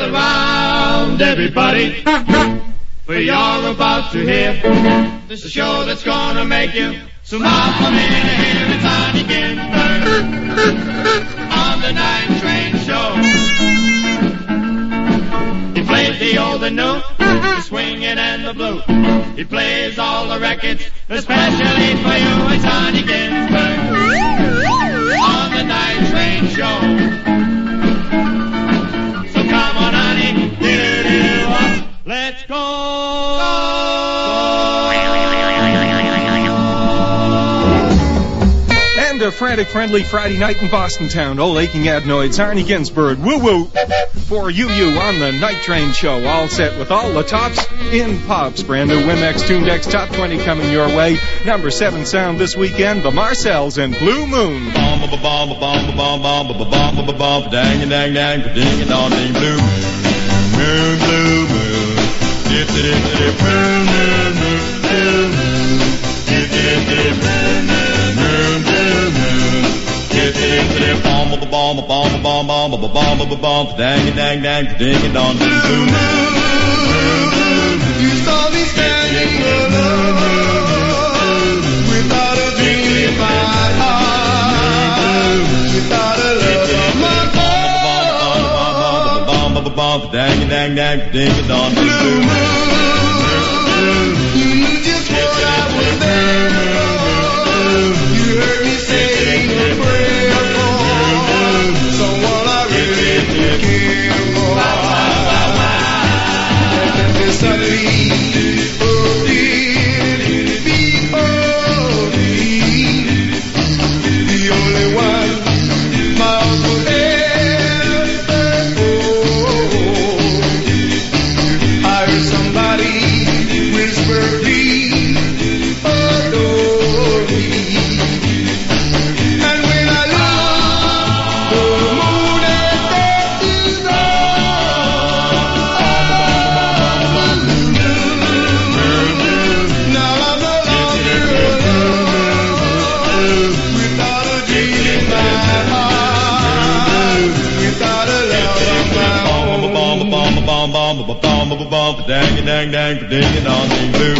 Gather round, everybody. For you're about to hear a show that's gonna make you smile from ear to ear. It's Honey Ginsburg on the Night Train Show. He plays the old and new, the swinging and the blue. He plays all the records, especially for you. It's Honey Ginsburg on the Night Train Show. Let's go And a frantic, friendly Friday night in Boston town. Old aching adenoids, Arnie Ginsburg, woo woo, for you, you on the Night Train Show. All set with all the tops in pops. Brand new Wimex Tunedex Top 20 coming your way. Number seven sound this weekend, the Marcels and Blue Moon. Bomb, bomb, bomb, bomb, bomb, bomb, bomb, bomb, dang, dang, dang, ding, dong, zoom, zoom. Jack David on the blue moon. Dang a dang dang ding a dong ding blue.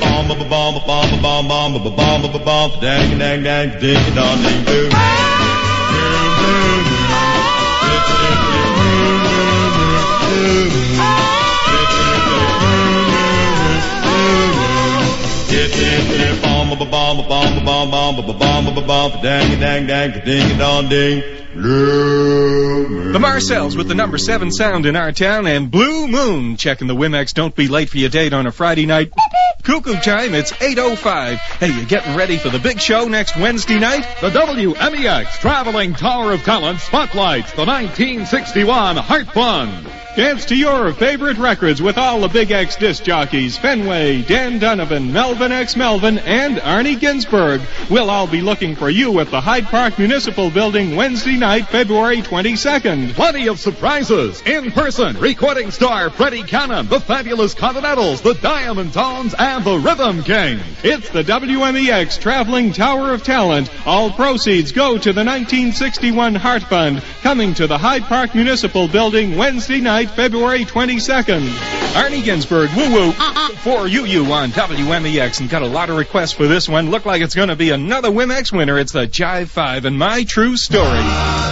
Bomb bomb bomb bomb bomb bomb bomb bomb dang dang dang ding dong ding doo Dang, dang, dang, ding, dong, ding. The Marcels with the number seven sound in our town and Blue Moon checking the Wimex. Don't be late for your date on a Friday night. Cuckoo time. It's 8:05. Hey, you getting ready for the big show next Wednesday night? The WMEX Traveling Tower of Talent spotlights the 1961 Heart Fund. Dance to your favorite records with all the Big X disc jockeys, Fenway, Dan Donovan, Melvin X Melvin, and Arnie Ginsburg. We'll all be looking for you at the Hyde Park Municipal Building Wednesday night, February 22nd. Plenty of surprises in person. Recording star Freddie Cannon, the Fabulous Continentals, the Diamond Tones, and the Rhythm King. It's the WMEX Traveling Tower of Talent. All proceeds go to the 1961 Heart Fund, coming to the Hyde Park Municipal Building Wednesday night, February 22nd. Arnie Ginsburg, woo woo, for you you on WMEX, and got a lot of requests for this one. Look like it's going to be another Wimex winner. It's the Jive Five and My True Story.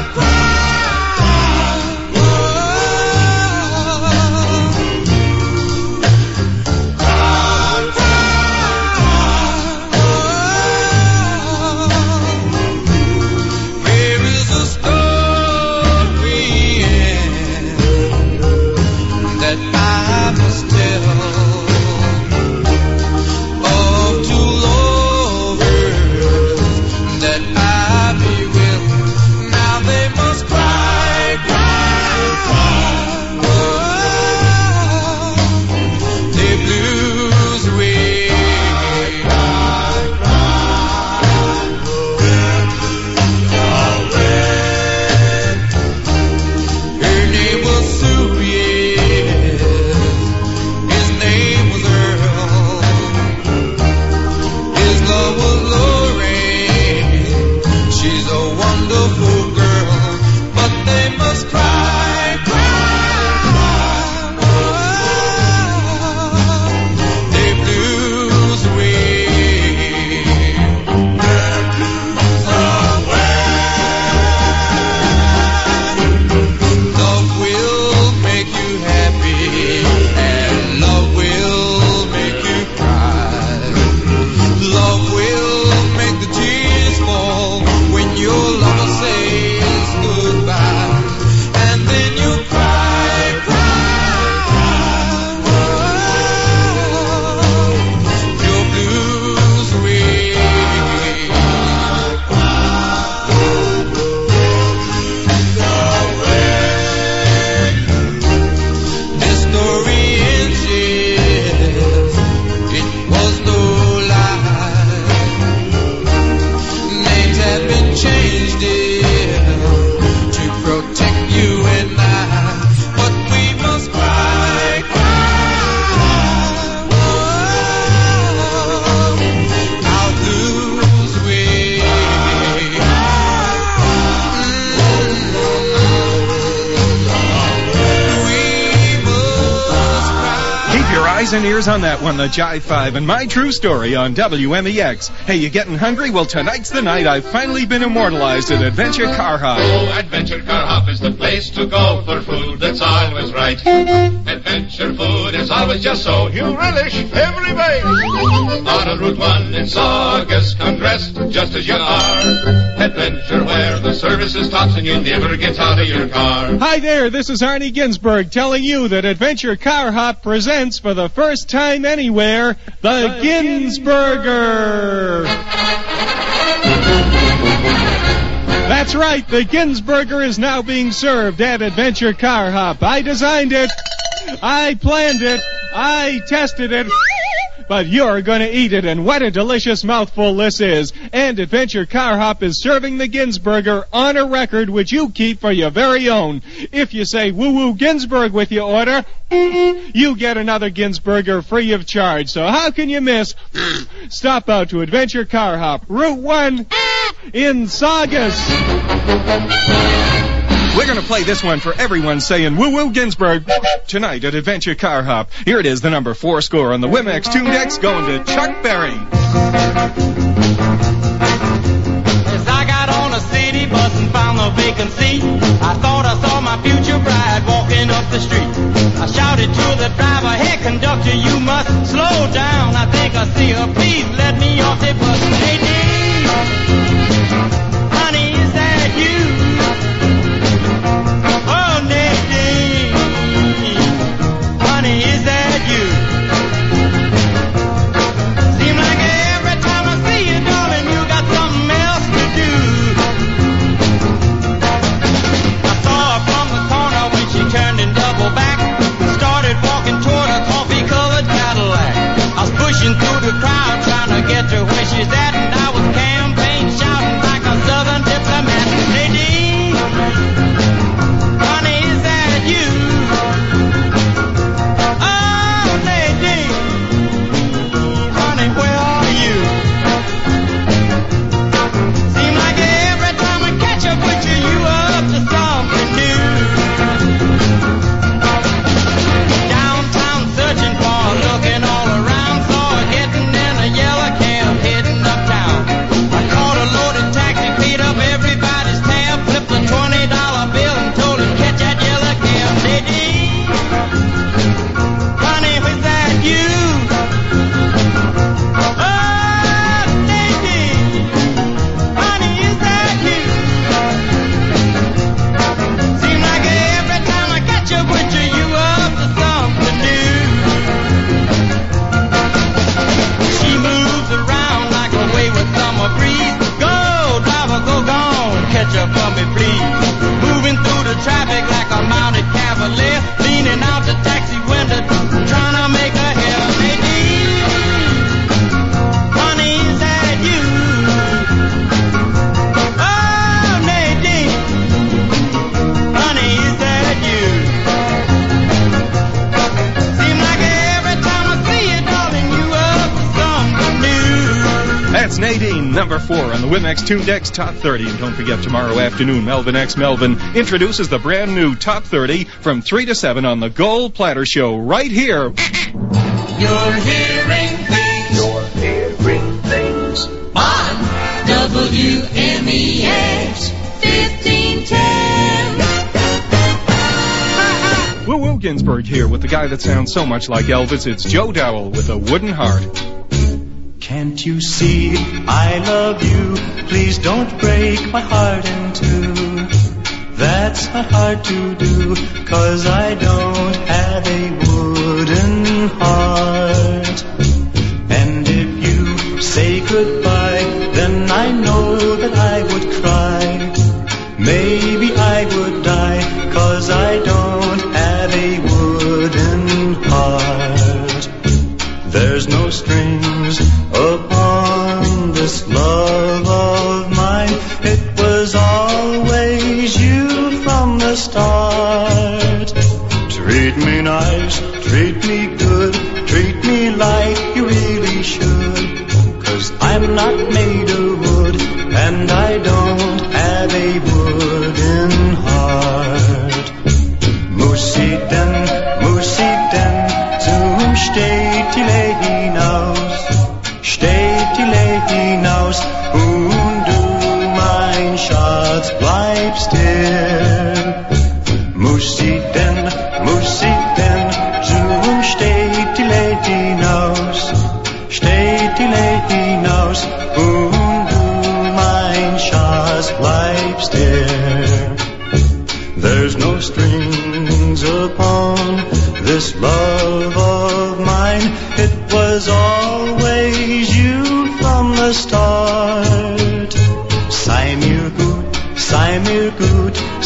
And ears on that one, the Jive 5, and my true story on WMEX. Hey, you getting hungry? Well, tonight's the night I've finally been immortalized at Adventure Car Hop. Oh, Adventure Car Hop is the place to go for food that's always right. Adventure food is always just so you relish every bite. On Route 1 in Saugus, come dressed just as you are. Adventure where the service is tops and you never get out of your car. Hi there, this is Arnie Ginsburg telling you that Adventure Car Hop presents for the first time anywhere the Ginsburger. That's right, the Ginsburger is now being served at Adventure Car Hop. I designed it, I planned it, I tested it. But you're gonna eat it, and what a delicious mouthful this is. And Adventure Car Hop is serving the Ginsburger on a record which you keep for your very own. If you say woo woo Ginsburg with your order, you get another Ginsburger free of charge. So how can you miss? Stop out to Adventure Car Hop, Route 1 in Saugus. We're going to play this one for everyone saying woo woo Ginsburg tonight at Adventure Car Hop. Here it is, the number four score on the Wimex Tune X going to Chuck Berry. As I got on a city bus and found the vacancy, I thought I saw my future bride walking up the street. I shouted to the driver, hey conductor, you must slow down. I think I see her, please let me off the bus. Hey, get to where she's four on the Tune X Top 30. And don't forget, tomorrow afternoon, Melvin X Melvin introduces the brand new Top 30 from 3 to 7 on the Gold Platter Show right here. You're hearing things. You're hearing things. On WMEX 1510. Woo Woo Ginsburg here with the guy that sounds so much like Elvis. It's Joe Dowell with a wooden heart. Can't you see I love you? Please don't break my heart in two. That's not hard to do, cause I don't have a wooden heart. And if you say goodbye, then I know that I would cry. Maybe bleibst hier.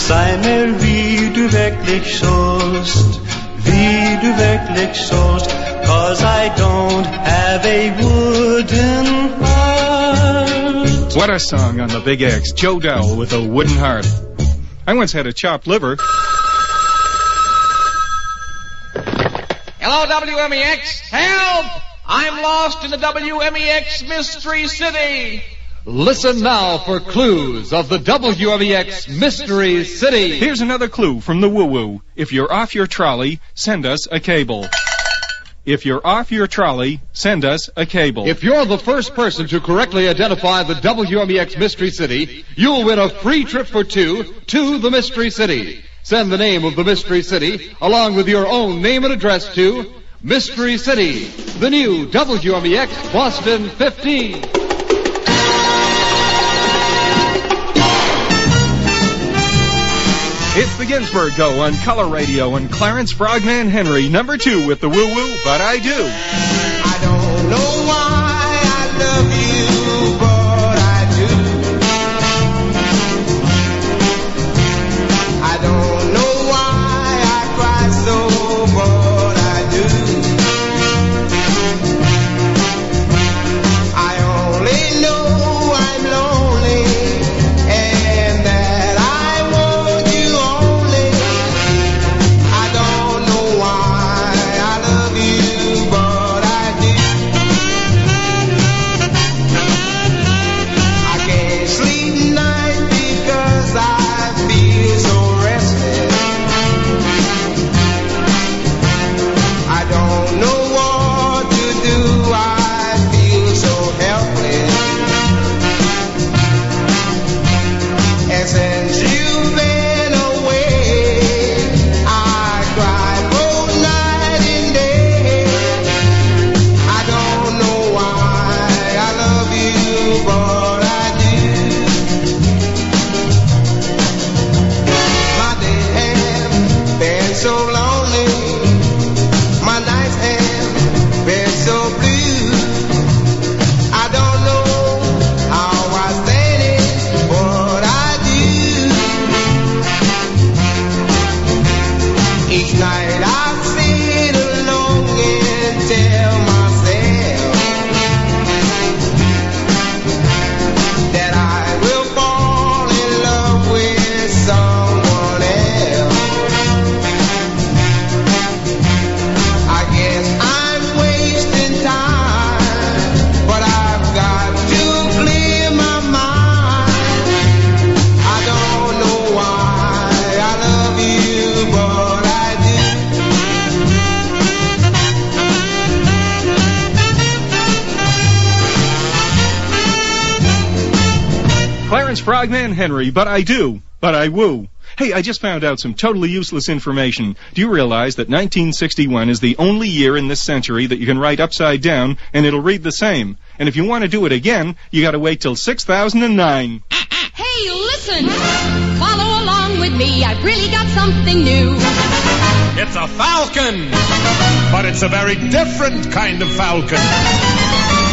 Gut, sei mir wie du wirklich sollst, wie du wirklich sollst. Cause I don't have a wooden heart. What a song on the Big X. Joe Dowell with a wooden heart. I once had a chopped liver. Hello, WMEX. Help! I'm lost in the WMEX Mystery City. Listen now for clues of the WMEX Mystery City. Here's another clue from the woo woo. If you're off your trolley, send us a cable. If you're off your trolley, send us a cable. If you're the first person to correctly identify the WMEX Mystery City, you'll win a free trip for two to the Mystery City. Send the name of the Mystery City along with your own name and address to Mystery City, the new WMEX Boston 15. It's the Ginsburg Go on Color Radio and Clarence Frogman Henry, number two with the woo woo, but I do. I don't know why I love you, Frogman but I do, but I woo. Hey, I just found out some totally useless information. Do you realize that 1961 is the only year in this century that you can write upside down and it'll read the same? And if you want to do it again, you gotta wait till 6009. Hey, listen! Follow along with me. I've really got something new. It's a falcon, but it's a very different kind of falcon.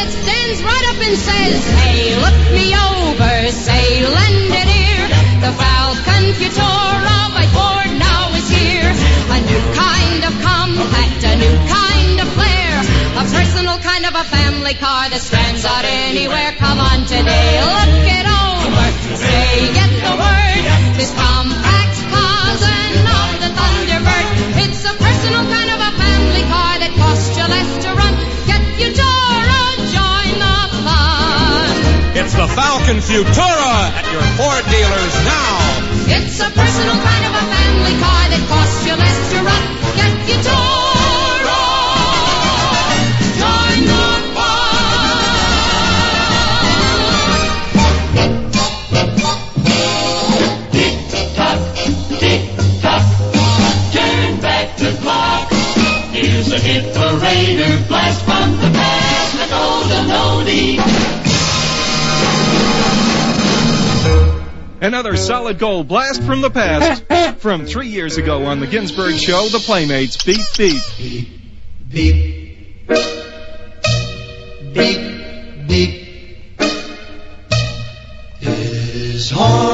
That stands right up and says, Hey, look me over. Say, lend an ear. The Falcon Futura by Ford now is here. A new kind of compact, a new kind of flair. A personal kind of a family car that stands out anywhere. Come on today, look it over. Say, get the word. This compact cousin of the Thunderbird. It's a personal kind of a family car that costs you less to Falcon Futura at your Ford dealers now. It's a personal kind of a family car that costs you less to run. Get Futura. Join the fun. Tick tock, tick tock, turn back the clock. Here's a hit parader blast from the past, the golden oldie. Another solid goal blast from the past. From three years ago on the Ginsburg Show, the Playmates beep beep. Beep beep. Beep beep. His home.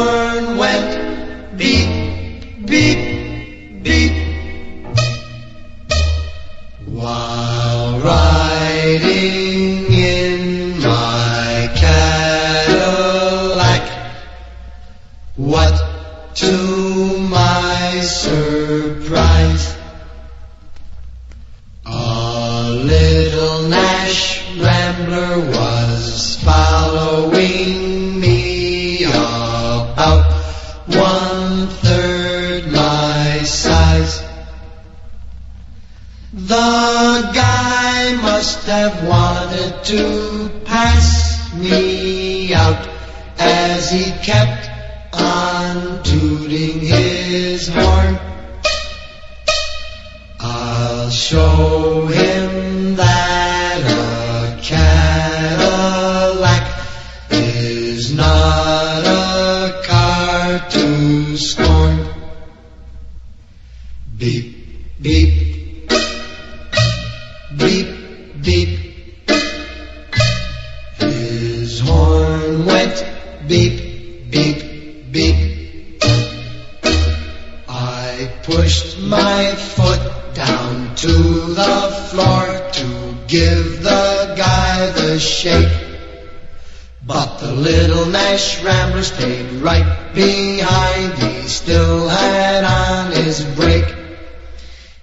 Rambler stayed right behind. He still had on his brake.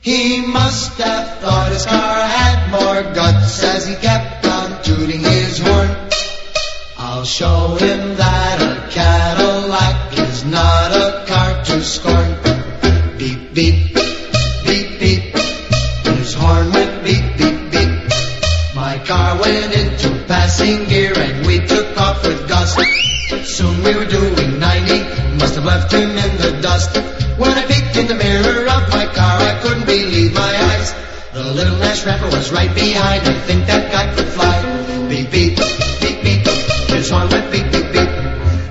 He must have thought his car had more guts as he kept on tooting his horn. I'll show him that a Cadillac is not a car to scorn. Beep, beep, beep, beep. His horn went beep, beep, beep. My car went into passing gear and we took off with gust. Soon we were doing 90, must have left him in the dust. When I peeked in the mirror of my car, I couldn't believe my eyes. The little Nash Rambler was right behind. I think that guy could fly. Beep, beep, beep, beep. His horn went beep, beep, beep.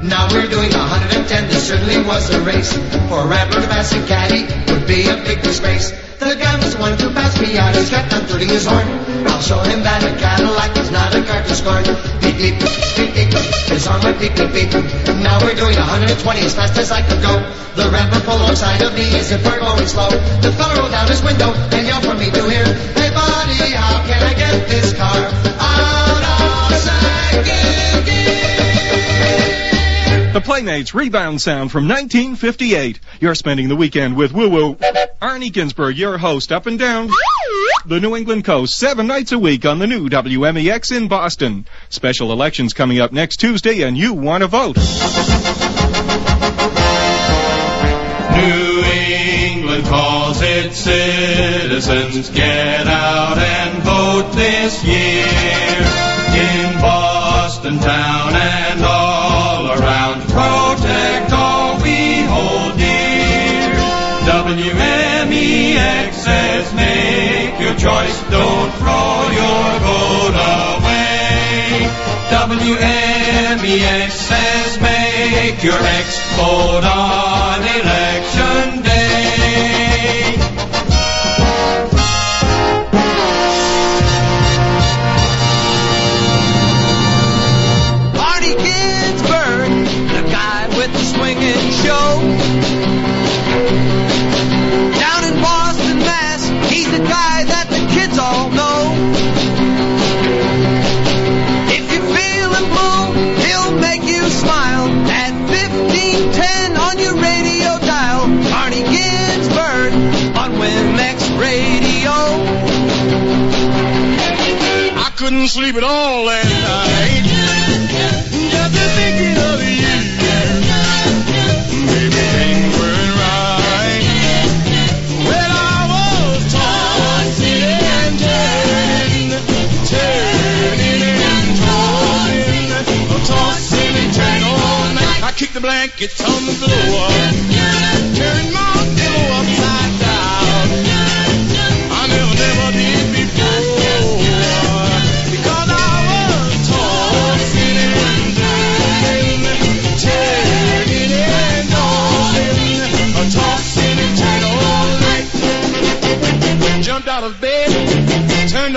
Now we're doing 110. This certainly was a race. For a Rambler to pass a caddy would be a big disgrace. The guy was one to pass me out. He's kept on tooting his horn. I'll show him that a Cadillac is not a car to scorn. Beep, beep, beep, beep. His horn went beep, beep, beep. Now we're doing 120 as fast as I could go. The Rambler pulled alongside of me as if we're going slow. The fella rolled down his window and yelled for me to hear, Hey buddy, how can I get this car out of second gear? The Playmates rebound sound from 1958. You're spending the weekend with Woo Woo. Arnie Ginsburg, your host, up and down the New England coast, seven nights a week on the new WMEX in Boston. Special elections coming up next Tuesday, and you want to vote. New England calls its citizens, get out and vote this year. In Boston town and all says make your choice, don't throw your vote away. WMEX says make your ex vote on couldn't sleep at all last night. Just thinking of you. Maybe right. Well, I was tossing and turning, turning and tossing and turning all night. I kicked the blankets on the floor, turned my pillow upside down.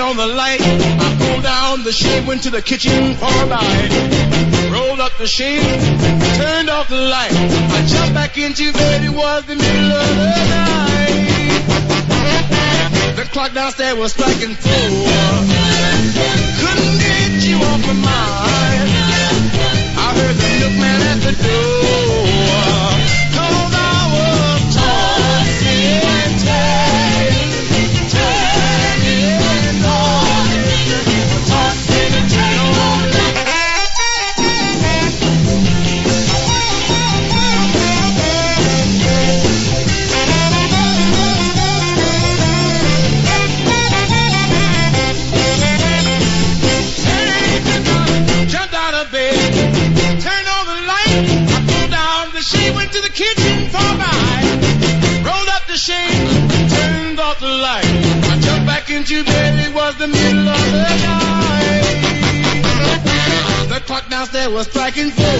On the light. I pulled down the shade, went to the kitchen for a bite. Rolled up the shade, turned off the light. I jumped back into bed, it was the middle of the night. The clock downstairs was striking four. Couldn't get you off my mind. I heard the milkman at the door. Clock downstairs was striking four. I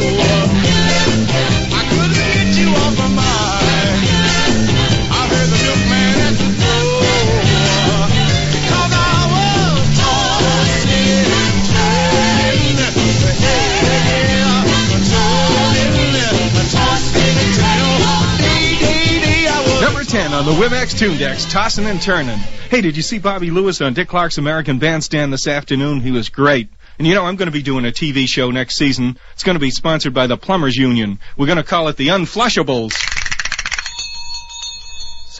couldn't get you off my mind. I heard the milkman at the door. 'Cause I was. Yeah, Number 10 on the Wimex Tunedex, Tossin' and Turnin'. Hey, did you see Bobby Lewis on Dick Clark's American Bandstand this afternoon? He was great. And you know, I'm going to be doing a TV show next season. It's going to be sponsored by the Plumbers Union. We're going to call it the Unflushables.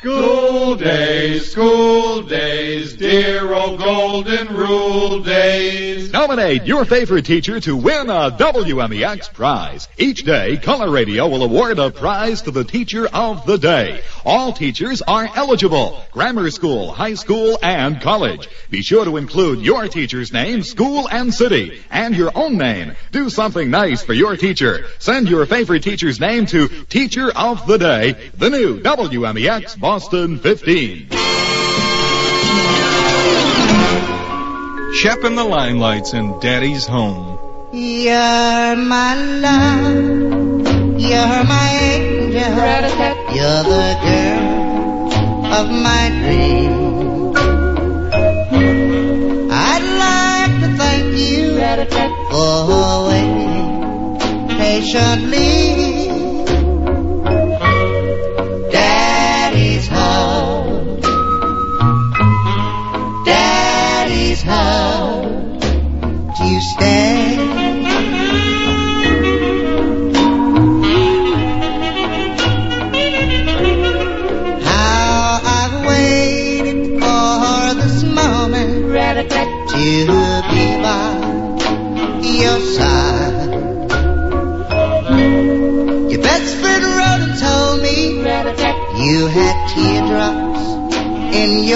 School days, school days, dear old golden rule days. Nominate your favorite teacher to win a WMEX prize. Each day, Color Radio will award a prize to the teacher of the day. All teachers are eligible. Grammar school, high school, and college. Be sure to include your teacher's name, school, and city, and your own name. Do something nice for your teacher. Send your favorite teacher's name to Teacher of the Day, the new WMEX Boston 15. Shep and the Limelights in Daddy's Home. You're my love. You're my angel. You're the girl of my dreams. I'd like to thank you for waiting patiently.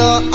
In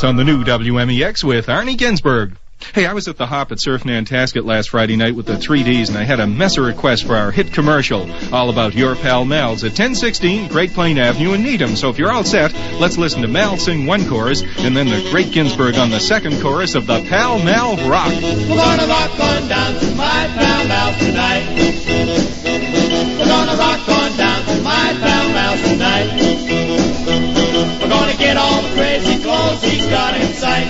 Limelights on the new WMEX with Arnie Ginsburg. Hey, I was at the Hop at Surf Nantasket last Friday night with the 3Ds, and I had a mess of requests for our hit commercial, all about your pal Mal's at 1016 Great Plain Avenue in Needham. So if you're all set, let's listen to Mal sing one chorus, and then the Great Ginsburg on the second chorus of the Pal Mal Rock. We're gonna rock on down to my pal Mal's tonight. We're gonna rock on down to my pal Mal's tonight. We're get all the crazy clothes he's got in sight.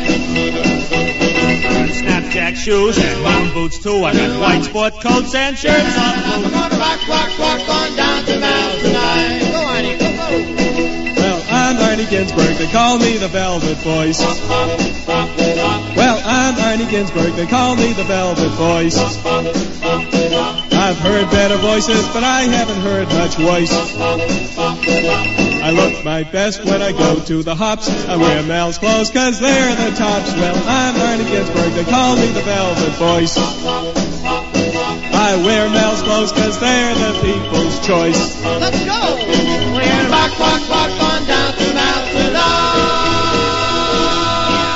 Snapjack shoes and mountain boots too. I got white sport coats and shirts on. We're gonna rock, rock, rock on down to Mal's tonight. Go Arnie, go, go. Well, I'm Arnie Ginsburg. They call me the Velvet Voice. Well, I'm Arnie Ginsburg. They call me the Velvet Voice. I've heard better voices, but I haven't heard much voice. I look my best when I go to the hops. I wear Mel's clothes 'cause they're the tops. Well, I'm Arnie Ginsburg. They call me the Velvet Voice. I wear Mel's clothes 'cause they're the people's choice. Let's go. We're gonna rock, rock, rock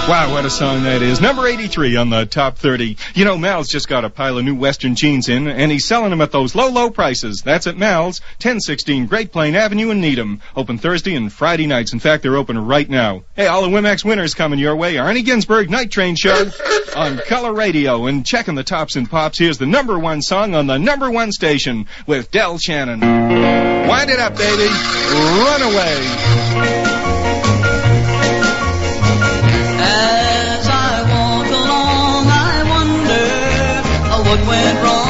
Wow, what a song that is. Number 83 on the top 30. You know, Mal's just got a pile of new Western jeans in, and he's selling them at those low, low prices. That's at Mal's, 1016 Great Plain Avenue in Needham. Open Thursday and Friday nights. In fact, they're open right now. Hey, all the Wimex winners coming your way. Arnie Ginsburg Night Train Show on Color Radio. And checking the tops and pops, here's the number one song on the number one station with Del Shannon. Wind it up, baby. Run away. What went wrong.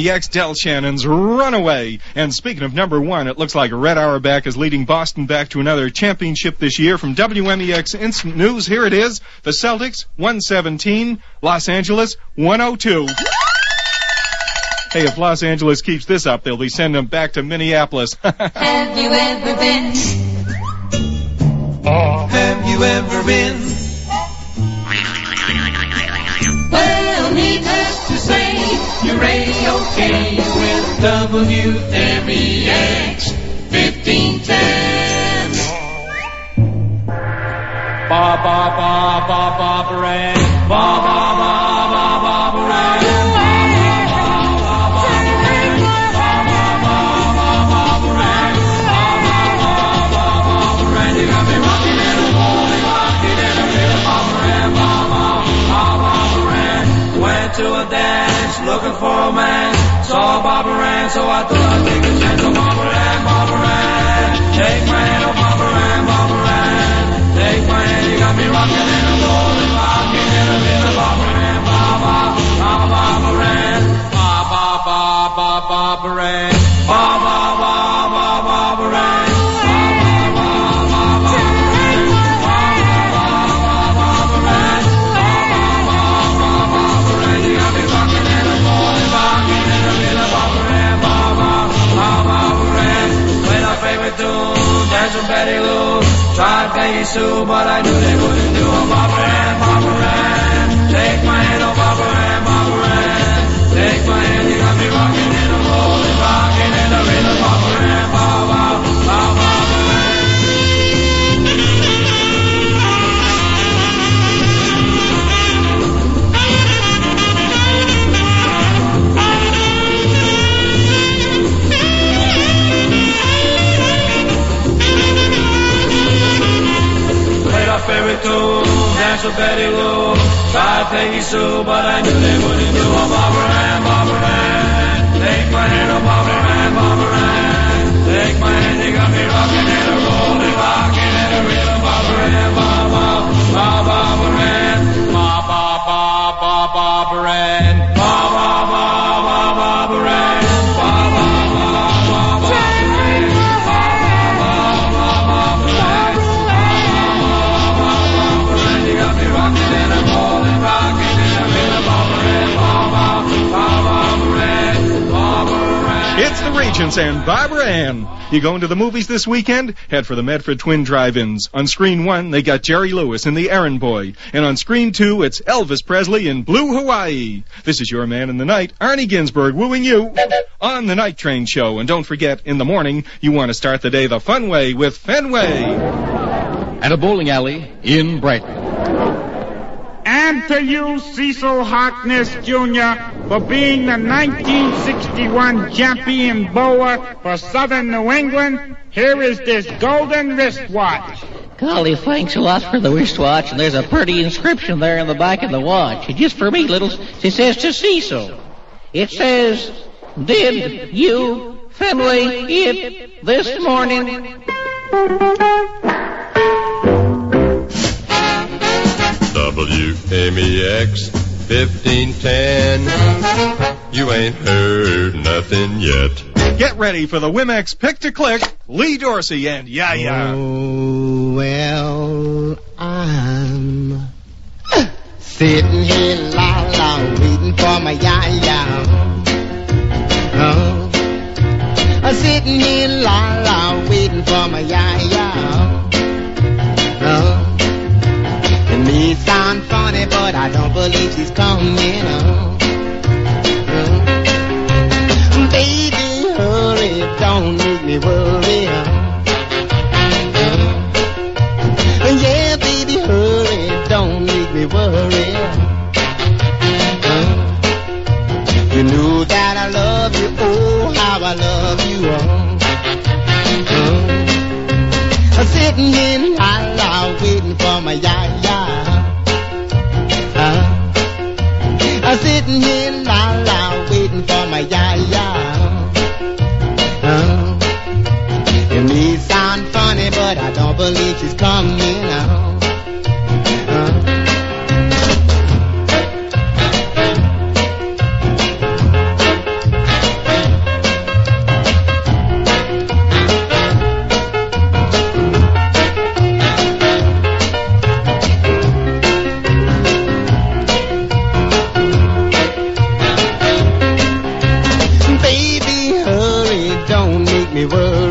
WMEX Del Shannon's Runaway. And speaking of number one, it looks like Red Auerbach is leading Boston back to another championship this year. From WMEX Instant News, here it is. The Celtics, 117. Los Angeles, 102. Hey, if Los Angeles keeps this up, they'll be sending them back to Minneapolis. Have you ever been? Have you ever been? WRAOK okay with WMEX 1510. Ba ba ba ba ba ba ba ba so I thought I'd take a chance on Mama Ran, Mama Ran. take my hand, oh Mama Ran, Mama Ran. Take my hand, you got me rocking and I'm rolling, rocking and I'm in And Barbara Ann. You going to the movies this weekend? Head for the Medford Twin Drive-Ins. On screen one, they got Jerry Lewis in The Errand Boy. And on screen two, it's Elvis Presley in Blue Hawaii. This is your man in the night, Arnie Ginsberg, wooing you on the Night Train Show. And don't forget, in the morning, you want to start the day the fun way with Fenway. At a bowling alley in Brighton. And to you, Cecil Harkness Jr., for being the 1961 champion bowler for Southern New England, here is this golden wristwatch. Golly, thanks a lot for the wristwatch, and there's a pretty inscription there in the back of the watch. And just for me, little, it says to Cecil. It says, Did you Fenway it this morning? WMEX 1510. You ain't heard nothing yet. Get ready for the Wimex Pick to Click, Lee Dorsey and Yaya. Oh, well, I'm sitting here la la waiting for my yaya. Oh, I'm sitting here la la waiting for my yaya. Funny, but I don't believe she's coming. Oh, oh. baby, hurry, don't make me worry. Oh, yeah, baby, hurry, don't make me worry. Oh, you know that I love you, oh, how I love you. Oh. Sitting in la la waiting for my yaya. Make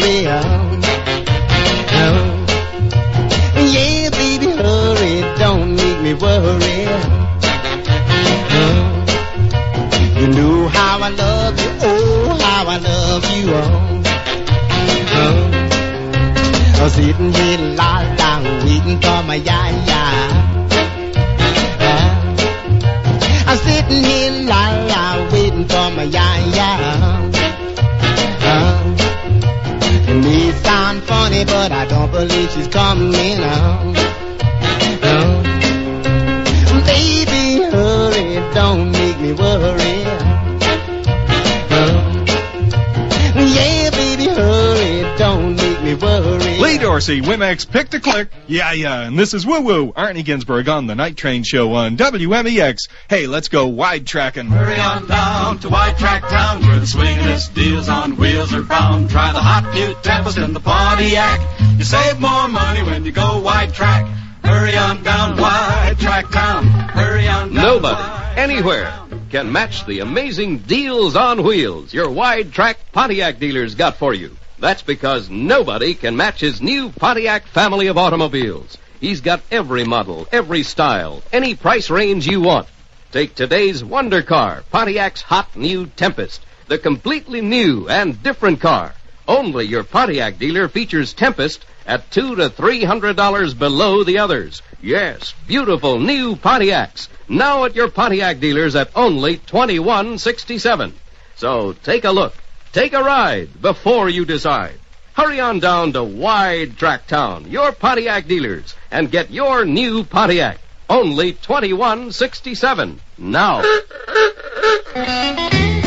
Dorsey, Wimex Pick to Click. Yeah, yeah, and this is Woo Woo, Arnie Ginsberg on the Night Train Show on WMEX. Hey, let's go wide tracking. Hurry on down to Wide Track Town where the swingin'est deals on wheels are found. Try the hot new Tempest and the Pontiac. You save more money when you go wide track. Hurry on down wide Track Town. Hurry on down. Nobody, anywhere, can match the amazing deals on wheels your wide track Pontiac dealers got for you. That's because nobody can match his new Pontiac family of automobiles. He's got every model, every style, any price range you want. Take today's wonder car, Pontiac's hot new Tempest, the completely new and different car. Only your Pontiac dealer features Tempest at two to three hundred dollars below the others. Yes, beautiful new Pontiacs. Now at your Pontiac dealers at only twenty-one sixty-seven. So take a look, take a ride before you decide. Hurry on down to Wide Track Town, your Pontiac dealers, and get your new Pontiac. Only twenty-one sixty-seven. Now.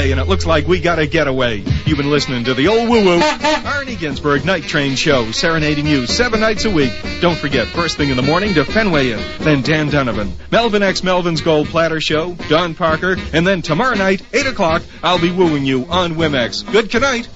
Hideaway, and it looks like we got a getaway. You've been listening to the old woo woo Arnie Ginsberg Night Train Show, serenading you seven nights a week. Don't forget, first thing in the morning to Fenway In, then Dan Donovan, Melvin X Melvin's Gold Platter Show, Don Parker, and then tomorrow night, 8 o'clock, I'll be wooing you on Wimex. Good night.